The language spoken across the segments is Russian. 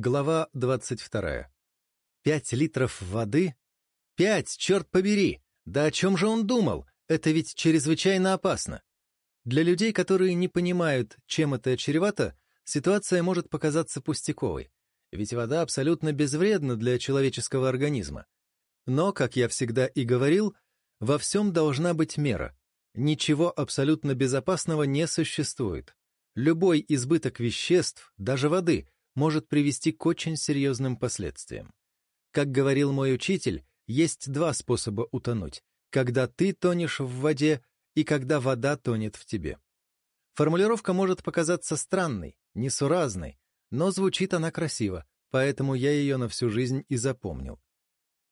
Глава 22. Пять литров воды? Пять, черт побери! Да о чем же он думал? Это ведь чрезвычайно опасно. Для людей, которые не понимают, чем это чревато, ситуация может показаться пустяковой. Ведь вода абсолютно безвредна для человеческого организма. Но, как я всегда и говорил, во всем должна быть мера. Ничего абсолютно безопасного не существует. Любой избыток веществ, даже воды — может привести к очень серьезным последствиям. Как говорил мой учитель, есть два способа утонуть — когда ты тонешь в воде и когда вода тонет в тебе. Формулировка может показаться странной, несуразной, но звучит она красиво, поэтому я ее на всю жизнь и запомнил.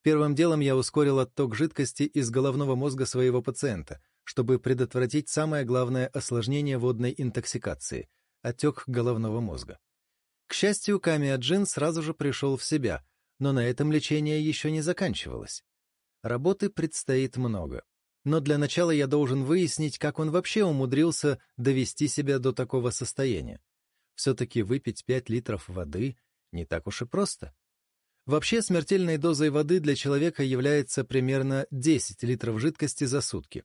Первым делом я ускорил отток жидкости из головного мозга своего пациента, чтобы предотвратить самое главное осложнение водной интоксикации — отек головного мозга. К счастью, Камиаджин сразу же пришел в себя, но на этом лечение еще не заканчивалось. Работы предстоит много. Но для начала я должен выяснить, как он вообще умудрился довести себя до такого состояния. Все-таки выпить 5 литров воды не так уж и просто. Вообще смертельной дозой воды для человека является примерно 10 литров жидкости за сутки.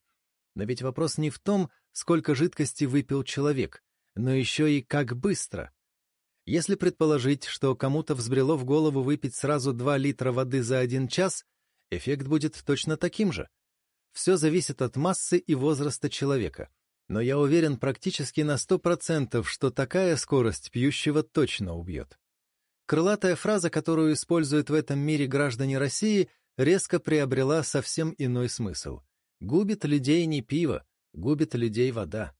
Но ведь вопрос не в том, сколько жидкости выпил человек, но еще и как быстро. Если предположить, что кому-то взбрело в голову выпить сразу 2 литра воды за один час, эффект будет точно таким же. Все зависит от массы и возраста человека. Но я уверен практически на 100%, что такая скорость пьющего точно убьет. Крылатая фраза, которую используют в этом мире граждане России, резко приобрела совсем иной смысл. Губит людей не пиво, губит людей вода.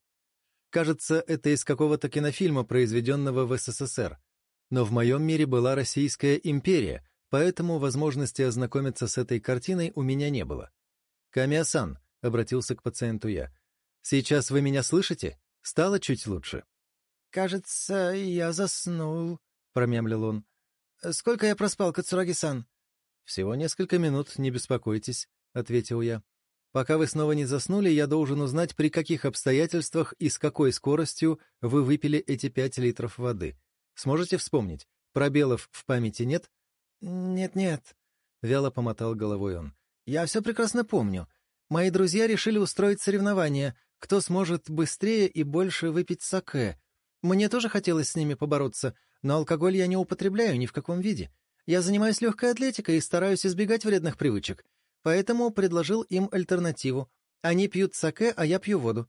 Кажется, это из какого-то кинофильма, произведенного в СССР. Но в моем мире была Российская империя, поэтому возможности ознакомиться с этой картиной у меня не было. «Камиасан», — обратился к пациенту я, — «сейчас вы меня слышите? Стало чуть лучше?» «Кажется, я заснул», — промямлил он. «Сколько я проспал, Кацураги-сан?» «Всего несколько минут, не беспокойтесь», — ответил я. Пока вы снова не заснули, я должен узнать, при каких обстоятельствах и с какой скоростью вы выпили эти пять литров воды. Сможете вспомнить? Пробелов в памяти нет? Нет-нет, — вяло помотал головой он. Я все прекрасно помню. Мои друзья решили устроить соревнование, кто сможет быстрее и больше выпить саке. Мне тоже хотелось с ними побороться, но алкоголь я не употребляю ни в каком виде. Я занимаюсь легкой атлетикой и стараюсь избегать вредных привычек поэтому предложил им альтернативу. Они пьют саке, а я пью воду.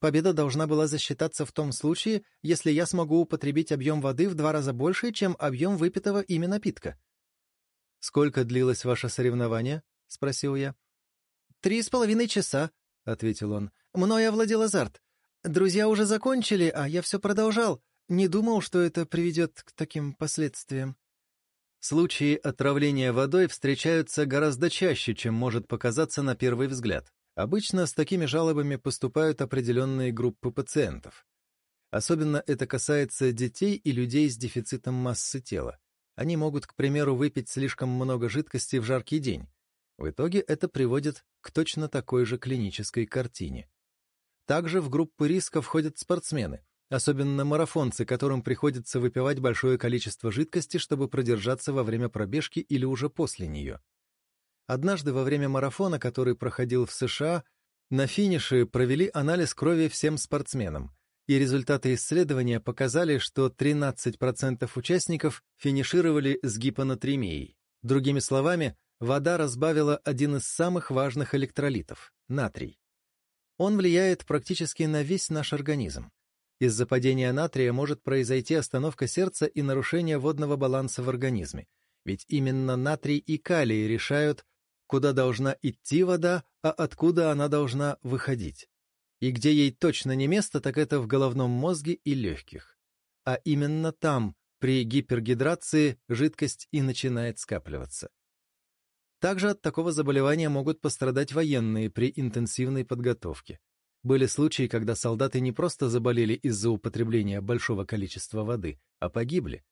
Победа должна была засчитаться в том случае, если я смогу употребить объем воды в два раза больше, чем объем выпитого ими напитка. «Сколько длилось ваше соревнование?» — спросил я. «Три с половиной часа», — ответил он. «Мною овладел азарт. Друзья уже закончили, а я все продолжал. Не думал, что это приведет к таким последствиям». Случаи отравления водой встречаются гораздо чаще, чем может показаться на первый взгляд. Обычно с такими жалобами поступают определенные группы пациентов. Особенно это касается детей и людей с дефицитом массы тела. Они могут, к примеру, выпить слишком много жидкости в жаркий день. В итоге это приводит к точно такой же клинической картине. Также в группы риска входят спортсмены, Особенно марафонцы, которым приходится выпивать большое количество жидкости, чтобы продержаться во время пробежки или уже после нее. Однажды во время марафона, который проходил в США, на финише провели анализ крови всем спортсменам, и результаты исследования показали, что 13% участников финишировали с гипонатремией. Другими словами, вода разбавила один из самых важных электролитов — натрий. Он влияет практически на весь наш организм. Из-за падения натрия может произойти остановка сердца и нарушение водного баланса в организме, ведь именно натрий и калий решают, куда должна идти вода, а откуда она должна выходить. И где ей точно не место, так это в головном мозге и легких. А именно там, при гипергидрации, жидкость и начинает скапливаться. Также от такого заболевания могут пострадать военные при интенсивной подготовке. Были случаи, когда солдаты не просто заболели из-за употребления большого количества воды, а погибли.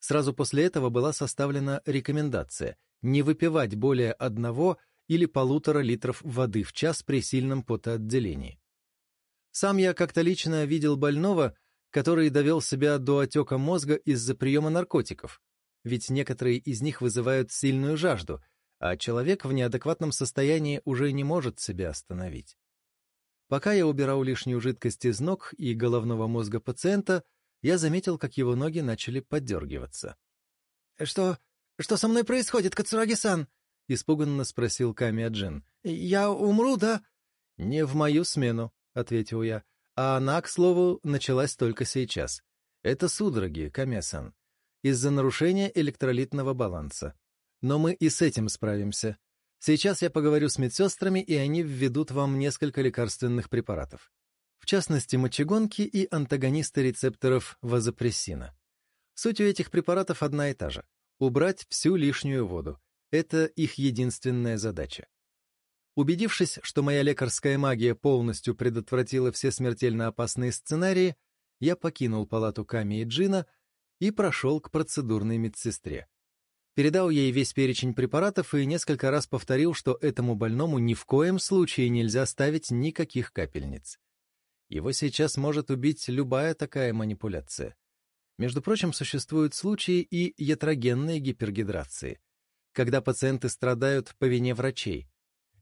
Сразу после этого была составлена рекомендация не выпивать более одного или полутора литров воды в час при сильном потоотделении. Сам я как-то лично видел больного, который довел себя до отека мозга из-за приема наркотиков. ведь некоторые из них вызывают сильную жажду, а человек в неадекватном состоянии уже не может себя остановить. Пока я убирал лишнюю жидкость из ног и головного мозга пациента, я заметил, как его ноги начали подергиваться. «Что... что со мной происходит, Кацураги-сан?» — испуганно спросил Камия-джин. «Я умру, да?» «Не в мою смену», — ответил я. «А она, к слову, началась только сейчас. Это судороги, Камия-сан, из-за нарушения электролитного баланса. Но мы и с этим справимся. Сейчас я поговорю с медсестрами, и они введут вам несколько лекарственных препаратов. В частности, мочегонки и антагонисты рецепторов вазопрессина. Суть у этих препаратов одна и та же — убрать всю лишнюю воду. Это их единственная задача. Убедившись, что моя лекарская магия полностью предотвратила все смертельно опасные сценарии, я покинул палату Ками и Джина и прошел к процедурной медсестре. Передал ей весь перечень препаратов и несколько раз повторил, что этому больному ни в коем случае нельзя ставить никаких капельниц. Его сейчас может убить любая такая манипуляция. Между прочим, существуют случаи и ятрогенной гипергидрации, когда пациенты страдают по вине врачей.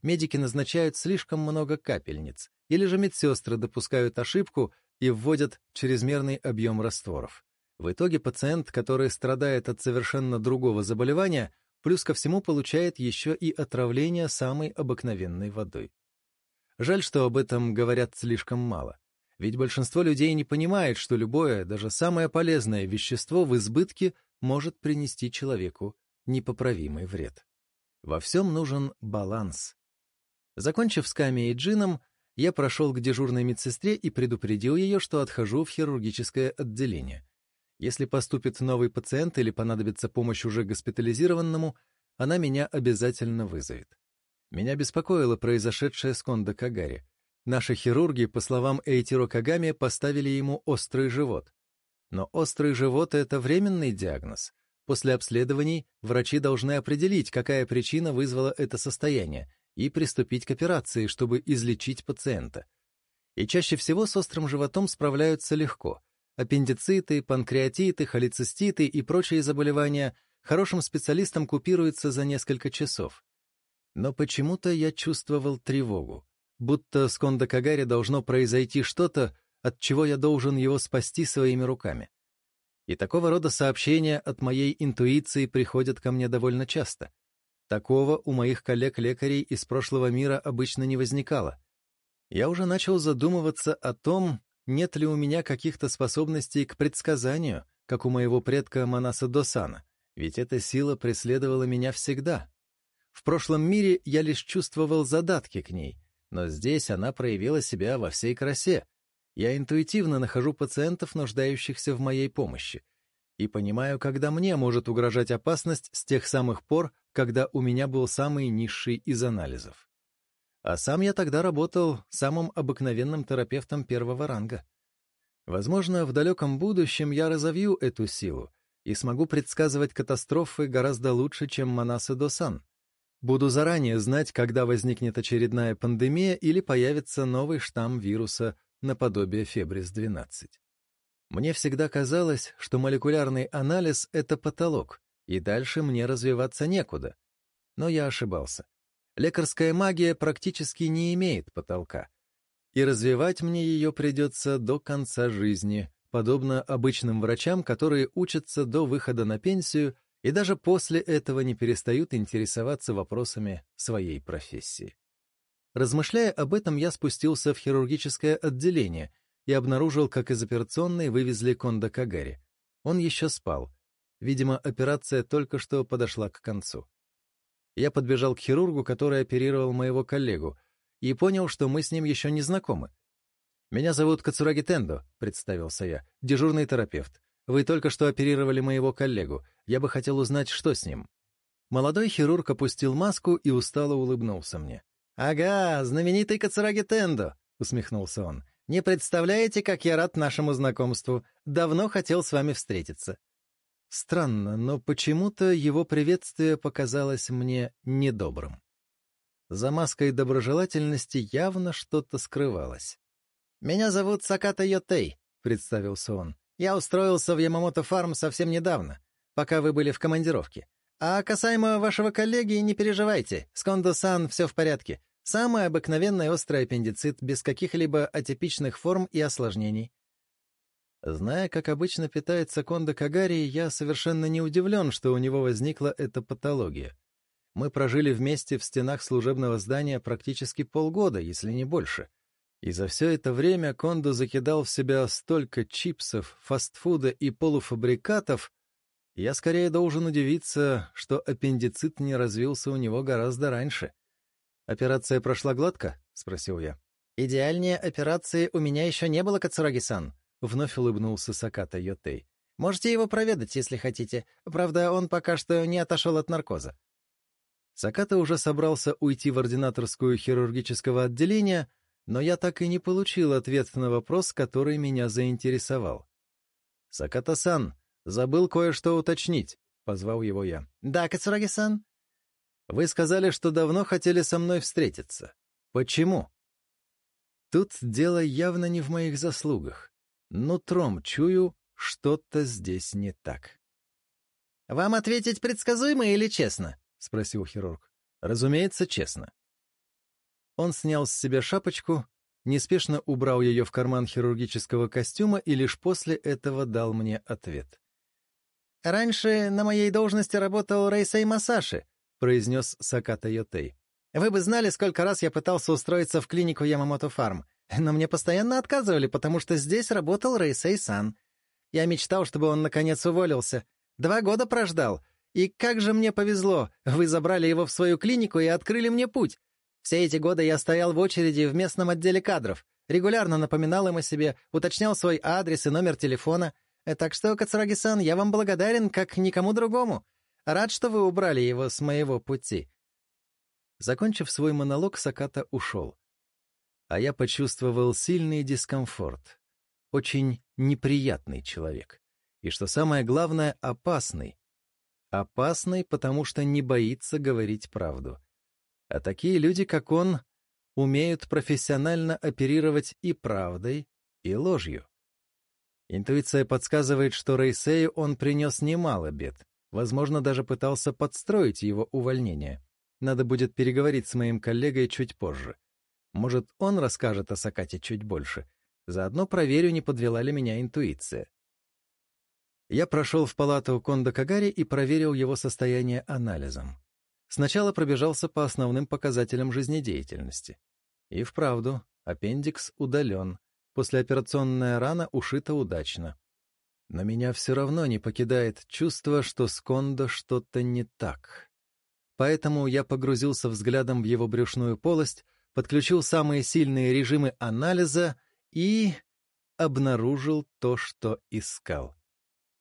Медики назначают слишком много капельниц, или же медсестры допускают ошибку и вводят чрезмерный объем растворов. В итоге пациент, который страдает от совершенно другого заболевания, плюс ко всему получает еще и отравление самой обыкновенной водой. Жаль, что об этом говорят слишком мало. Ведь большинство людей не понимает, что любое, даже самое полезное вещество в избытке может принести человеку непоправимый вред. Во всем нужен баланс. Закончив с Ками и Джином, я прошел к дежурной медсестре и предупредил ее, что отхожу в хирургическое отделение. Если поступит новый пациент или понадобится помощь уже госпитализированному, она меня обязательно вызовет. Меня беспокоило произошедшее с Кондо Кагари. Наши хирурги, по словам Эйтиро Кагами, поставили ему острый живот. Но острый живот — это временный диагноз. После обследований врачи должны определить, какая причина вызвала это состояние, и приступить к операции, чтобы излечить пациента. И чаще всего с острым животом справляются легко — Аппендициты, панкреатиты, холециститы и прочие заболевания хорошим специалистам купируются за несколько часов. Но почему-то я чувствовал тревогу, будто с Кондо должно произойти что-то, от чего я должен его спасти своими руками. И такого рода сообщения от моей интуиции приходят ко мне довольно часто. Такого у моих коллег-лекарей из прошлого мира обычно не возникало. Я уже начал задумываться о том, нет ли у меня каких-то способностей к предсказанию, как у моего предка Манаса Досана, ведь эта сила преследовала меня всегда. В прошлом мире я лишь чувствовал задатки к ней, но здесь она проявила себя во всей красе. Я интуитивно нахожу пациентов, нуждающихся в моей помощи, и понимаю, когда мне может угрожать опасность с тех самых пор, когда у меня был самый низший из анализов. А сам я тогда работал самым обыкновенным терапевтом первого ранга. Возможно, в далеком будущем я разовью эту силу и смогу предсказывать катастрофы гораздо лучше, чем Манасы Досан. Буду заранее знать, когда возникнет очередная пандемия или появится новый штамм вируса наподобие Фебрис-12. Мне всегда казалось, что молекулярный анализ — это потолок, и дальше мне развиваться некуда. Но я ошибался. Лекарская магия практически не имеет потолка. И развивать мне ее придется до конца жизни, подобно обычным врачам, которые учатся до выхода на пенсию и даже после этого не перестают интересоваться вопросами своей профессии. Размышляя об этом, я спустился в хирургическое отделение и обнаружил, как из операционной вывезли Кондо Кагари. Он еще спал. Видимо, операция только что подошла к концу. Я подбежал к хирургу, который оперировал моего коллегу, и понял, что мы с ним еще не знакомы. «Меня зовут Кацураги Тендо», — представился я, — «дежурный терапевт. Вы только что оперировали моего коллегу. Я бы хотел узнать, что с ним». Молодой хирург опустил маску и устало улыбнулся мне. «Ага, знаменитый Кацураги Тендо», — усмехнулся он. «Не представляете, как я рад нашему знакомству. Давно хотел с вами встретиться». Странно, но почему-то его приветствие показалось мне недобрым. За маской доброжелательности явно что-то скрывалось. «Меня зовут Саката Йотей», — представился он. «Я устроился в Ямамото Фарм совсем недавно. пока вы были в командировке. А касаемо вашего коллеги, не переживайте, с Кондо-сан все в порядке. Самый обыкновенный острый аппендицит, без каких-либо атипичных форм и осложнений. Зная, как обычно питается Кондо Кагари, я совершенно не удивлен, что у него возникла эта патология. Мы прожили вместе в стенах служебного здания практически полгода, если не больше. И за все это время Кондо закидал в себя столько чипсов, фастфуда и полуфабрикатов, я скорее должен удивиться, что аппендицит не развился у него гораздо раньше. «Операция прошла гладко?» — спросил я. «Идеальнее операции у меня еще не было, Кацураги-сан», — вновь улыбнулся Саката Йотей. «Можете его проведать, если хотите. Правда, он пока что не отошел от наркоза». Саката уже собрался уйти в ординаторскую хирургического отделения, но я так и не получил ответ на вопрос, который меня заинтересовал. «Саката-сан, забыл кое-что уточнить», — позвал его я. «Да, Кацураги-сан?» «Вы сказали, что давно хотели со мной встретиться. Почему?» Тут дело явно не в моих заслугах. Нутром чую, что-то здесь не так. «Вам ответить предсказуемо или честно?» — спросил хирург. «Разумеется, честно». Он снял с себя шапочку, неспешно убрал ее в карман хирургического костюма и лишь после этого дал мне ответ. «Раньше на моей должности работал Рейсей Масаши», — произнес Саката Йотей. «Вы бы знали, сколько раз я пытался устроиться в клинику Ямамото Фарм, но мне постоянно отказывали, потому что здесь работал Рейсей Сан. Я мечтал, чтобы он наконец уволился. Два года прождал. И как же мне повезло, вы забрали его в свою клинику и открыли мне путь. Все эти годы я стоял в очереди в местном отделе кадров, регулярно напоминал им о себе, уточнял свой адрес и номер телефона. Э, так что, Кацураги-сан, я вам благодарен, как никому другому. Рад, что вы убрали его с моего пути». Закончив свой монолог, Саката ушел. А я почувствовал сильный дискомфорт. Очень неприятный человек. И, что самое главное, опасный. Опасный, потому что не боится говорить правду. А такие люди, как он, умеют профессионально оперировать и правдой, и ложью. Интуиция подсказывает, что Рейсею он принес немало бед. Возможно, даже пытался подстроить его увольнение. Надо будет переговорить с моим коллегой чуть позже. Может, он расскажет о Сакате чуть больше. Заодно проверю, не подвела ли меня интуиция. Я прошел в палату Кондо Кагари и проверил его состояние анализом. Сначала пробежался по основным показателям жизнедеятельности. И вправду, аппендикс удален, послеоперационная рана ушита удачно. Но меня все равно не покидает чувство, что с Кондо что-то не так. Поэтому я погрузился взглядом в его брюшную полость, подключил самые сильные режимы анализа и обнаружил то, что искал.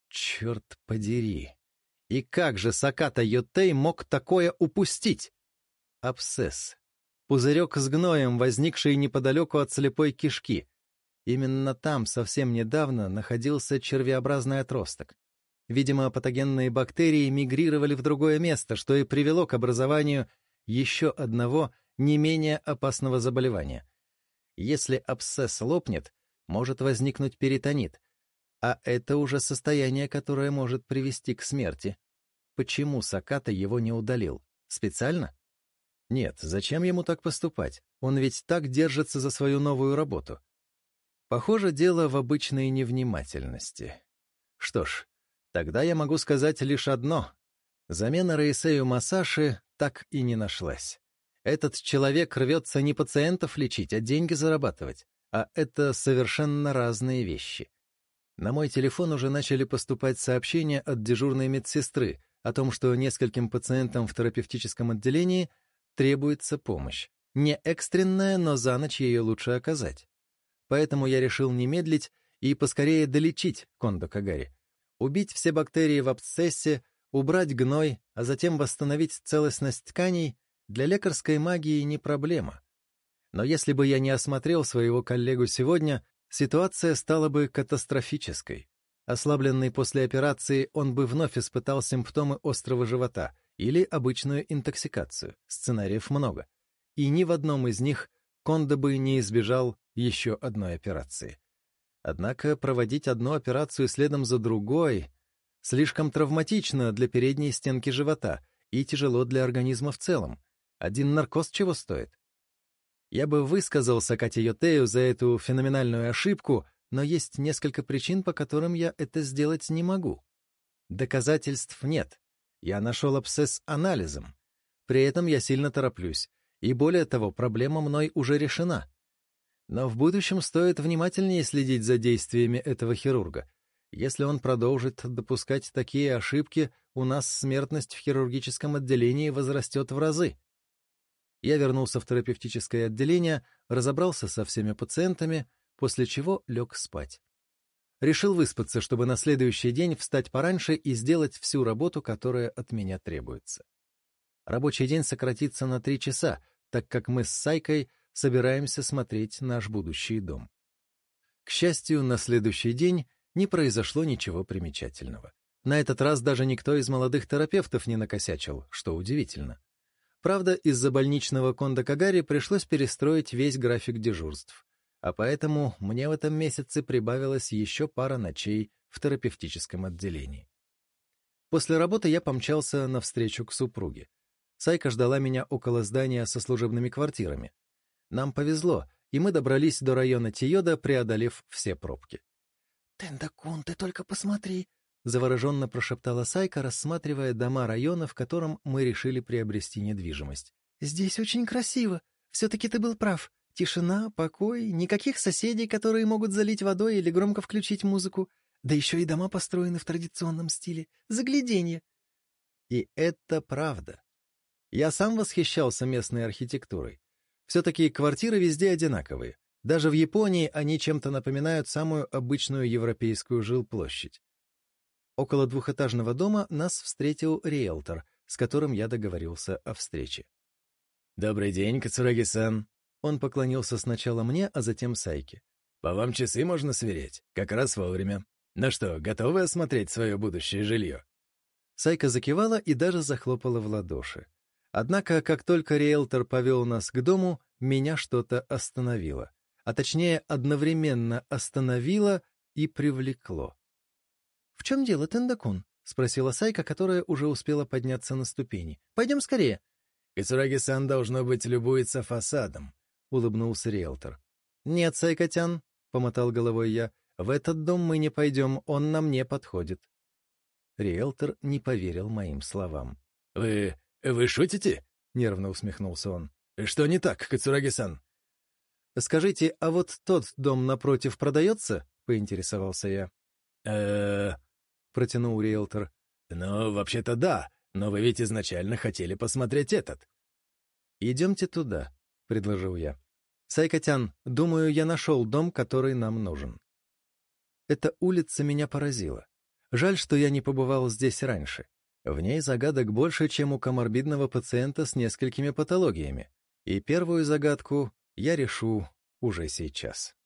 Черт подери! И как же Саката Йотей мог такое упустить? Абсцесс. Пузырек с гноем, возникший неподалеку от слепой кишки. Именно там совсем недавно находился червеобразный отросток. Видимо, патогенные бактерии мигрировали в другое место, что и привело к образованию еще одного не менее опасного заболевания. Если абсцесс лопнет, может возникнуть перитонит, а это уже состояние, которое может привести к смерти. Почему Саката его не удалил? Специально? Нет, зачем ему так поступать? Он ведь так держится за свою новую работу. Похоже, дело в обычной невнимательности. Что ж, тогда я могу сказать лишь одно. Замена Раисею Масаши так и не нашлась. Этот человек рвется не пациентов лечить, а деньги зарабатывать. А это совершенно разные вещи. На мой телефон уже начали поступать сообщения от дежурной медсестры о том, что нескольким пациентам в терапевтическом отделении требуется помощь. Не экстренная, но за ночь ее лучше оказать. Поэтому я решил не медлить и поскорее долечить Кондо Кагари. Убить все бактерии в абсцессе, убрать гной, а затем восстановить целостность тканей для лекарской магии не проблема. Но если бы я не осмотрел своего коллегу сегодня, ситуация стала бы катастрофической. Ослабленный после операции, он бы вновь испытал симптомы острого живота или обычную интоксикацию. Сценариев много. И ни в одном из них Кондо бы не избежал еще одной операции. Однако проводить одну операцию следом за другой Слишком травматично для передней стенки живота и тяжело для организма в целом. Один наркоз чего стоит? Я бы высказался Кате Йотею за эту феноменальную ошибку, но есть несколько причин, по которым я это сделать не могу. Доказательств нет. Я нашел абсцесс анализом. При этом я сильно тороплюсь. И более того, проблема мной уже решена. Но в будущем стоит внимательнее следить за действиями этого хирурга. Если он продолжит допускать такие ошибки, у нас смертность в хирургическом отделении возрастет в разы. Я вернулся в терапевтическое отделение, разобрался со всеми пациентами, после чего лег спать. Решил выспаться, чтобы на следующий день встать пораньше и сделать всю работу, которая от меня требуется. Рабочий день сократится на три часа, так как мы с Сайкой собираемся смотреть наш будущий дом. К счастью, на следующий день не произошло ничего примечательного. На этот раз даже никто из молодых терапевтов не накосячил, что удивительно. Правда, из-за больничного Конда Кагари пришлось перестроить весь график дежурств, а поэтому мне в этом месяце прибавилось еще пара ночей в терапевтическом отделении. После работы я помчался навстречу к супруге. Сайка ждала меня около здания со служебными квартирами. Нам повезло, и мы добрались до района Тиода, преодолев все пробки. — Тендакун, ты только посмотри! — завороженно прошептала Сайка, рассматривая дома района, в котором мы решили приобрести недвижимость. — Здесь очень красиво. Все-таки ты был прав. Тишина, покой, никаких соседей, которые могут залить водой или громко включить музыку. Да еще и дома построены в традиционном стиле. Загляденье! И это правда. Я сам восхищался местной архитектурой. Все-таки квартиры везде одинаковые. Даже в Японии они чем-то напоминают самую обычную европейскую жилплощадь. Около двухэтажного дома нас встретил риэлтор, с которым я договорился о встрече. «Добрый день, Кацураги-сан!» Он поклонился сначала мне, а затем Сайке. «По вам часы можно сверять, как раз вовремя. Ну что, готовы осмотреть свое будущее жилье?» Сайка закивала и даже захлопала в ладоши. Однако, как только риэлтор повел нас к дому, меня что-то остановило. А точнее, одновременно остановило и привлекло. — В чем дело, Тендакун? — спросила Сайка, которая уже успела подняться на ступени. — Пойдем скорее. — Кацураги-сан, должно быть, любуется фасадом, — улыбнулся риэлтор. — Нет, Сайкотян, — помотал головой я, — в этот дом мы не пойдем, он нам не подходит. Риэлтор не поверил моим словам. — Вы «Вы шутите?» — нервно усмехнулся он. «Что не так, Кацураги-сан?» «Скажите, а вот тот дом напротив продается?» — поинтересовался я. э протянул риэлтор. «Ну, вообще-то да, но вы ведь изначально хотели посмотреть этот». «Идемте туда», — предложил я. «Сайкотян, думаю, я нашел дом, который нам нужен». Эта улица меня поразила. Жаль, что я не побывал здесь раньше. В ней загадок больше, чем у коморбидного пациента с несколькими патологиями. И первую загадку я решу уже сейчас.